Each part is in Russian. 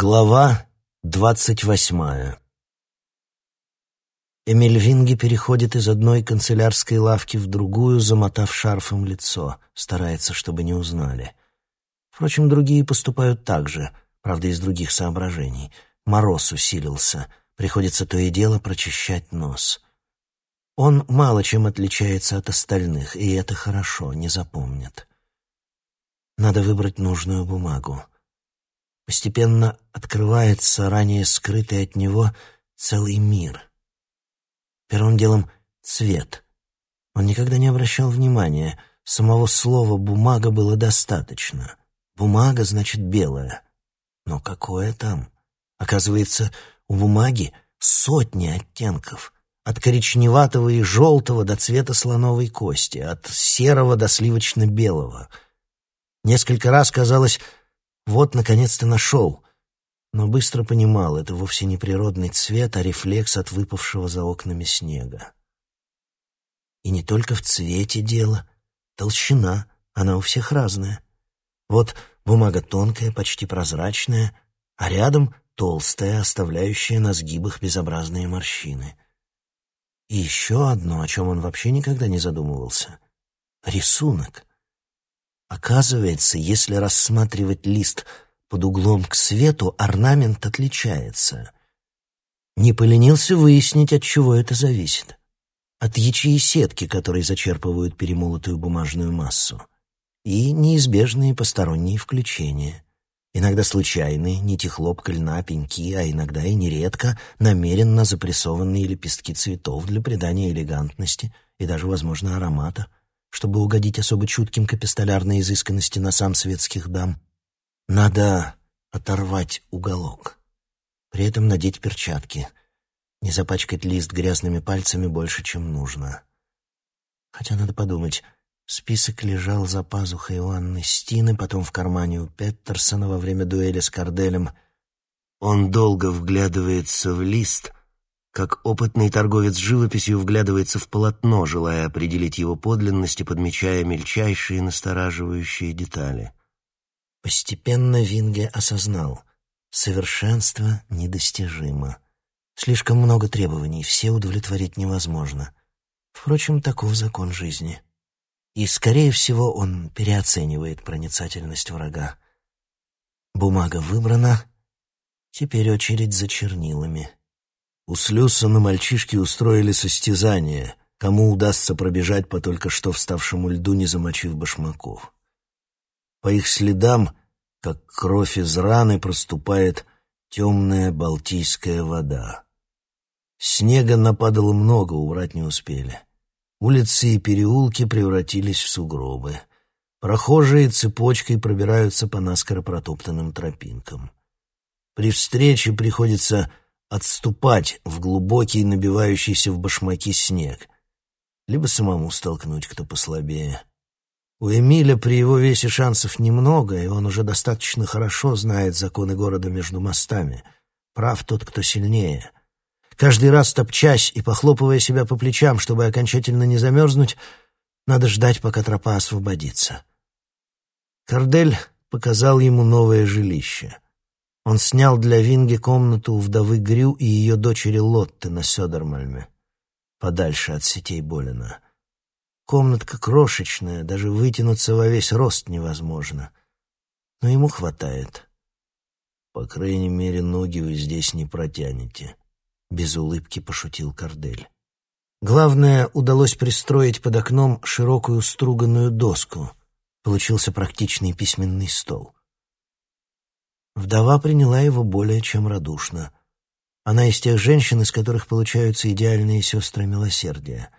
Глава двадцать восьмая Эмиль Винги переходит из одной канцелярской лавки в другую, замотав шарфом лицо, старается, чтобы не узнали. Впрочем, другие поступают так же, правда, из других соображений. Мороз усилился, приходится то и дело прочищать нос. Он мало чем отличается от остальных, и это хорошо, не запомнят. Надо выбрать нужную бумагу. Постепенно открывается ранее скрытый от него целый мир. Первым делом цвет. Он никогда не обращал внимания. Самого слова «бумага» было достаточно. Бумага значит белая. Но какое там? Оказывается, у бумаги сотни оттенков. От коричневатого и желтого до цвета слоновой кости, от серого до сливочно-белого. Несколько раз казалось, вот, наконец-то нашел. Но быстро понимал, это вовсе не природный цвет, а рефлекс от выпавшего за окнами снега. И не только в цвете дело. Толщина, она у всех разная. Вот бумага тонкая, почти прозрачная, а рядом толстая, оставляющая на сгибах безобразные морщины. И еще одно, о чем он вообще никогда не задумывался — рисунок. Оказывается, если рассматривать лист под углом к свету, орнамент отличается. Не поленился выяснить, от чего это зависит. От ячеи сетки, которые зачерпывают перемолотую бумажную массу. И неизбежные посторонние включения. Иногда случайные, нити хлопка, льна, пеньки, а иногда и нередко намеренно запрессованные лепестки цветов для придания элегантности и даже, возможно, аромата — чтобы угодить особо чутким к эпистолярной изысканности носам светских дам. Надо оторвать уголок. При этом надеть перчатки. Не запачкать лист грязными пальцами больше, чем нужно. Хотя надо подумать, список лежал за пазухой у Анны Стины, потом в кармане у Петтерсона во время дуэли с Карделем. Он долго вглядывается в лист — как опытный торговец живописью вглядывается в полотно, желая определить его подлинность и подмечая мельчайшие настораживающие детали. Постепенно Винге осознал — совершенство недостижимо. Слишком много требований, все удовлетворить невозможно. Впрочем, таков закон жизни. И, скорее всего, он переоценивает проницательность врага. Бумага выбрана, теперь очередь за чернилами — у Слюссона мальчишки устроили состязание, кому удастся пробежать по только что вставшему льду, не замочив башмаков. По их следам, как кровь из раны, проступает темная балтийская вода. Снега нападало много, убрать не успели. Улицы и переулки превратились в сугробы. Прохожие цепочкой пробираются по наскоро протоптанным тропинкам. При встрече приходится отступать в глубокий, набивающийся в башмаки снег, либо самому столкнуть, кто послабее. У Эмиля при его весе шансов немного, и он уже достаточно хорошо знает законы города между мостами. Прав тот, кто сильнее. Каждый раз топчась и похлопывая себя по плечам, чтобы окончательно не замерзнуть, надо ждать, пока тропа освободится. Кардель показал ему новое жилище — он снял для Винги комнату у вдовы Грю и ее дочери Лотты на Сёдермальме, подальше от сетей Болина. Комнатка крошечная, даже вытянуться во весь рост невозможно. Но ему хватает. «По крайней мере, ноги вы здесь не протянете», — без улыбки пошутил Кардель. Главное, удалось пристроить под окном широкую струганную доску. Получился практичный письменный стол. Вдова приняла его более чем радушно. Она из тех женщин, из которых получаются идеальные сестры милосердия.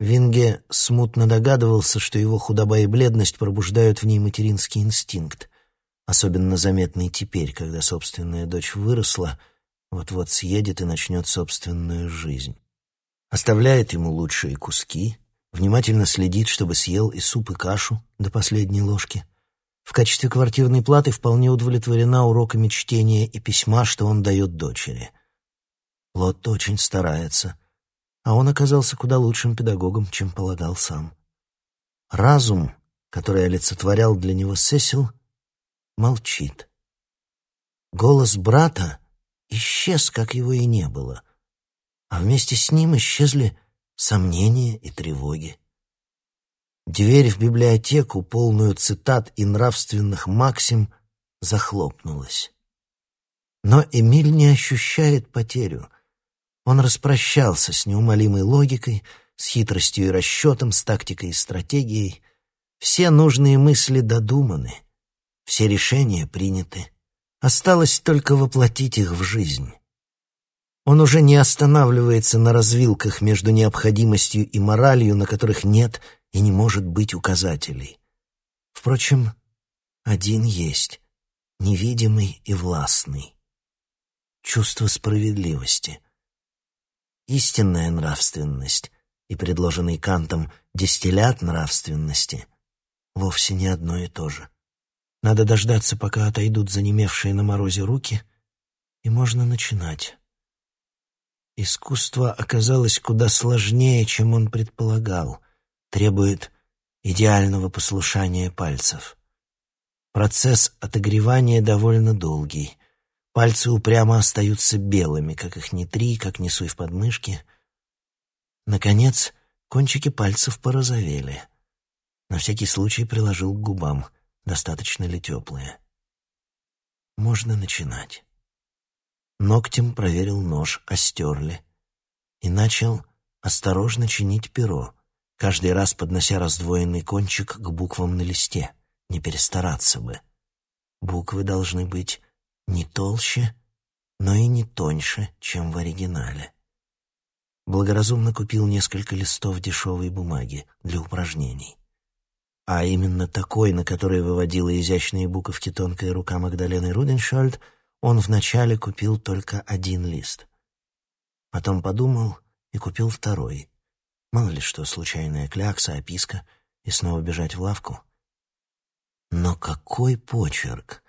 Винге смутно догадывался, что его худоба и бледность пробуждают в ней материнский инстинкт, особенно заметный теперь, когда собственная дочь выросла, вот-вот съедет и начнет собственную жизнь. Оставляет ему лучшие куски, внимательно следит, чтобы съел и суп, и кашу до последней ложки — в качестве квартирной платы вполне удовлетворена уроками чтения и письма, что он дает дочери. Лотто очень старается, а он оказался куда лучшим педагогом, чем полагал сам. Разум, который олицетворял для него Сесил, молчит. Голос брата исчез, как его и не было, а вместе с ним исчезли сомнения и тревоги. Дверь в библиотеку, полную цитат и нравственных максим, захлопнулась. Но Эмиль не ощущает потерю. Он распрощался с неумолимой логикой, с хитростью и расчетом, с тактикой и стратегией. Все нужные мысли додуманы, все решения приняты. Осталось только воплотить их в жизнь. Он уже не останавливается на развилках между необходимостью и моралью, на которых нет и не может быть указателей. Впрочем, один есть, невидимый и властный. Чувство справедливости. Истинная нравственность и предложенный Кантом дистиллят нравственности вовсе не одно и то же. Надо дождаться, пока отойдут занемевшие на морозе руки, и можно начинать. Искусство оказалось куда сложнее, чем он предполагал, требует идеального послушания пальцев. Процесс отогревания довольно долгий. Пальцы упрямо остаются белыми, как их не три, как не суй в подмышки. Наконец, кончики пальцев порозовели. На всякий случай приложил к губам, достаточно ли теплые. Можно начинать. Ногтем проверил нож, остерли. И начал осторожно чинить перо, каждый раз поднося раздвоенный кончик к буквам на листе. Не перестараться бы. Буквы должны быть не толще, но и не тоньше, чем в оригинале. Благоразумно купил несколько листов дешевой бумаги для упражнений. А именно такой, на который выводила изящные буковки тонкая рука Магдалены Руденшольд — он вначале купил только один лист. Потом подумал и купил второй. Мало ли что, случайная клякса, описка, и снова бежать в лавку. Но какой почерк!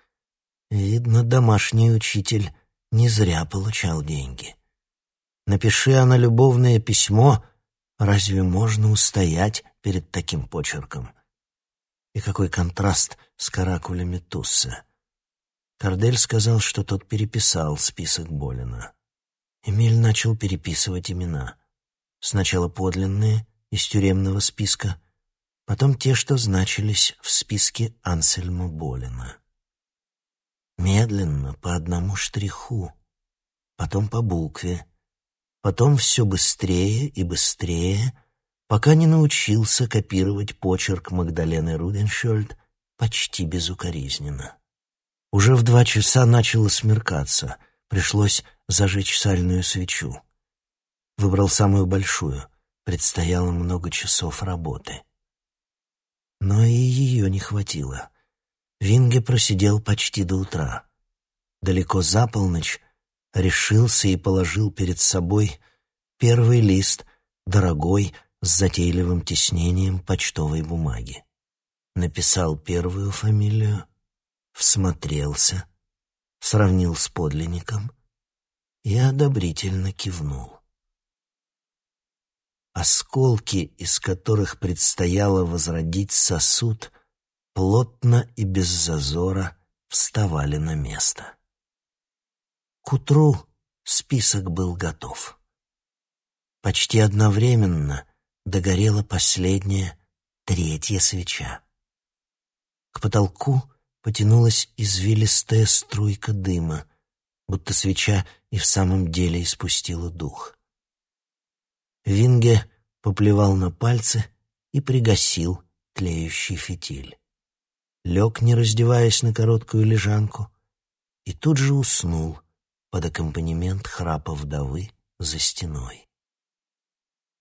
Видно, домашний учитель не зря получал деньги. Напиши она любовное письмо, разве можно устоять перед таким почерком? И какой контраст с каракулями Тусса. Кардель сказал, что тот переписал список Болина. Эмиль начал переписывать имена. Сначала подлинные, из тюремного списка, потом те, что значились в списке Ансельма Болина. Медленно, по одному штриху, потом по букве, потом все быстрее и быстрее, пока не научился копировать почерк Магдалены Руденшольд почти безукоризненно. Уже в два часа начало смеркаться. Пришлось зажечь сальную свечу. Выбрал самую большую. Предстояло много часов работы. Но и ее не хватило. Винге просидел почти до утра. Далеко за полночь решился и положил перед собой первый лист, дорогой, с затейливым тиснением почтовой бумаги. Написал первую фамилию, всмотрелся, сравнил с подлинником и одобрительно кивнул. Осколки, из которых предстояло возродить сосуд, плотно и без зазора вставали на место. К утру список был готов. Почти одновременно догорела последняя, третья свеча. К потолку потянулась извилистая струйка дыма, будто свеча и в самом деле испустила дух. Винге поплевал на пальцы и пригасил тлеющий фитиль. Лег, не раздеваясь на короткую лежанку, и тут же уснул под аккомпанемент храпа вдовы за стеной.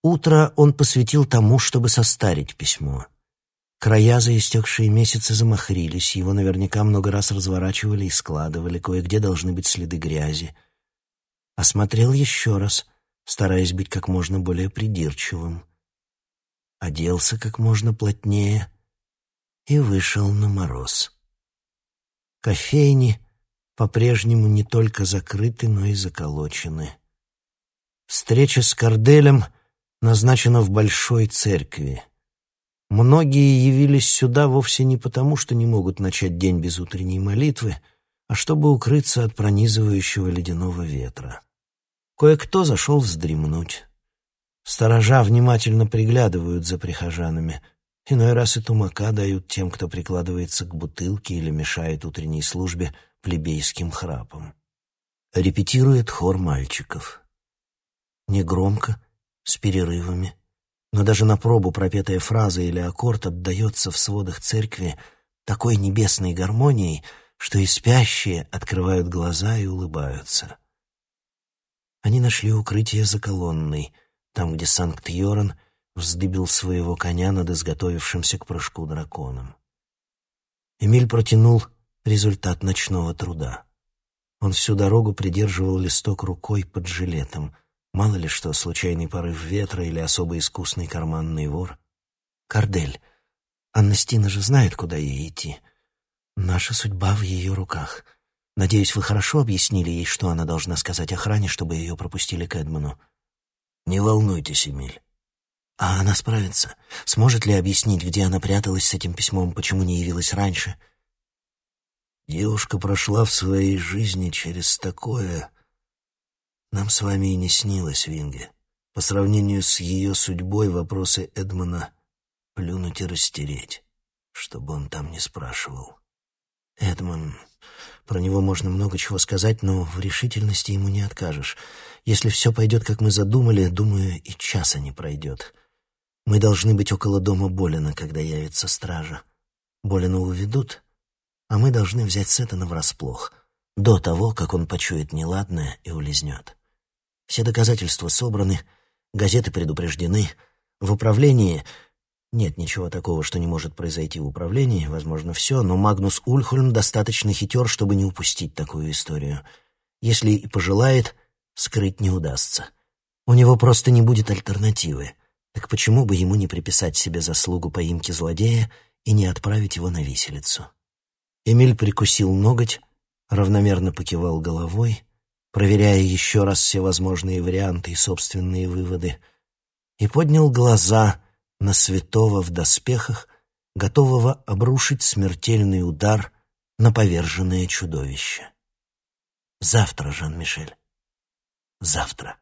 Утро он посвятил тому, чтобы состарить письмо — Края за истекшие месяцы замахрились, его наверняка много раз разворачивали и складывали, кое-где должны быть следы грязи. Осмотрел еще раз, стараясь быть как можно более придирчивым. Оделся как можно плотнее и вышел на мороз. Кофейни по-прежнему не только закрыты, но и заколочены. Встреча с Корделем назначена в Большой церкви — Многие явились сюда вовсе не потому, что не могут начать день без утренней молитвы, а чтобы укрыться от пронизывающего ледяного ветра. Кое-кто зашел вздремнуть. Сторожа внимательно приглядывают за прихожанами. Иной раз и тумака дают тем, кто прикладывается к бутылке или мешает утренней службе плебейским храпом. Репетирует хор мальчиков. Негромко, с перерывами, но даже на пробу пропетая фраза или аккорд отдается в сводах церкви такой небесной гармонией, что и спящие открывают глаза и улыбаются. Они нашли укрытие за колонной — там, где Санкт-Йоран вздыбил своего коня над изготовившимся к прыжку драконом. Эмиль протянул результат ночного труда. Он всю дорогу придерживал листок рукой под жилетом. Мало ли что, случайный порыв ветра или особо искусный карманный вор. «Кардель, Аннастина же знает, куда ей идти. Наша судьба в ее руках. Надеюсь, вы хорошо объяснили ей, что она должна сказать охране, чтобы ее пропустили к Эдмону. Не волнуйтесь, Эмиль. А она справится? Сможет ли объяснить, где она пряталась с этим письмом, почему не явилась раньше? Девушка прошла в своей жизни через такое... Нам с вами и не снилось, Винге. По сравнению с ее судьбой вопросы Эдмона плюнуть и растереть, чтобы он там не спрашивал. Эдмон... Про него можно много чего сказать, но в решительности ему не откажешь. Если все пойдет, как мы задумали, думаю, и часа не пройдет. Мы должны быть около дома Болина, когда явится стража. Болина уведут, а мы должны взять Сеттона врасплох, до того, как он почует неладное и улизнет. Все доказательства собраны, газеты предупреждены. В управлении нет ничего такого, что не может произойти в управлении, возможно, все, но Магнус Ульхольм достаточно хитер, чтобы не упустить такую историю. Если и пожелает, скрыть не удастся. У него просто не будет альтернативы. Так почему бы ему не приписать себе заслугу поимки злодея и не отправить его на виселицу? Эмиль прикусил ноготь, равномерно покивал головой, проверяя еще раз все возможные варианты и собственные выводы, и поднял глаза — на святого в доспехах, готового обрушить смертельный удар на поверженное чудовище. Завтра, Жан-Мишель, завтра.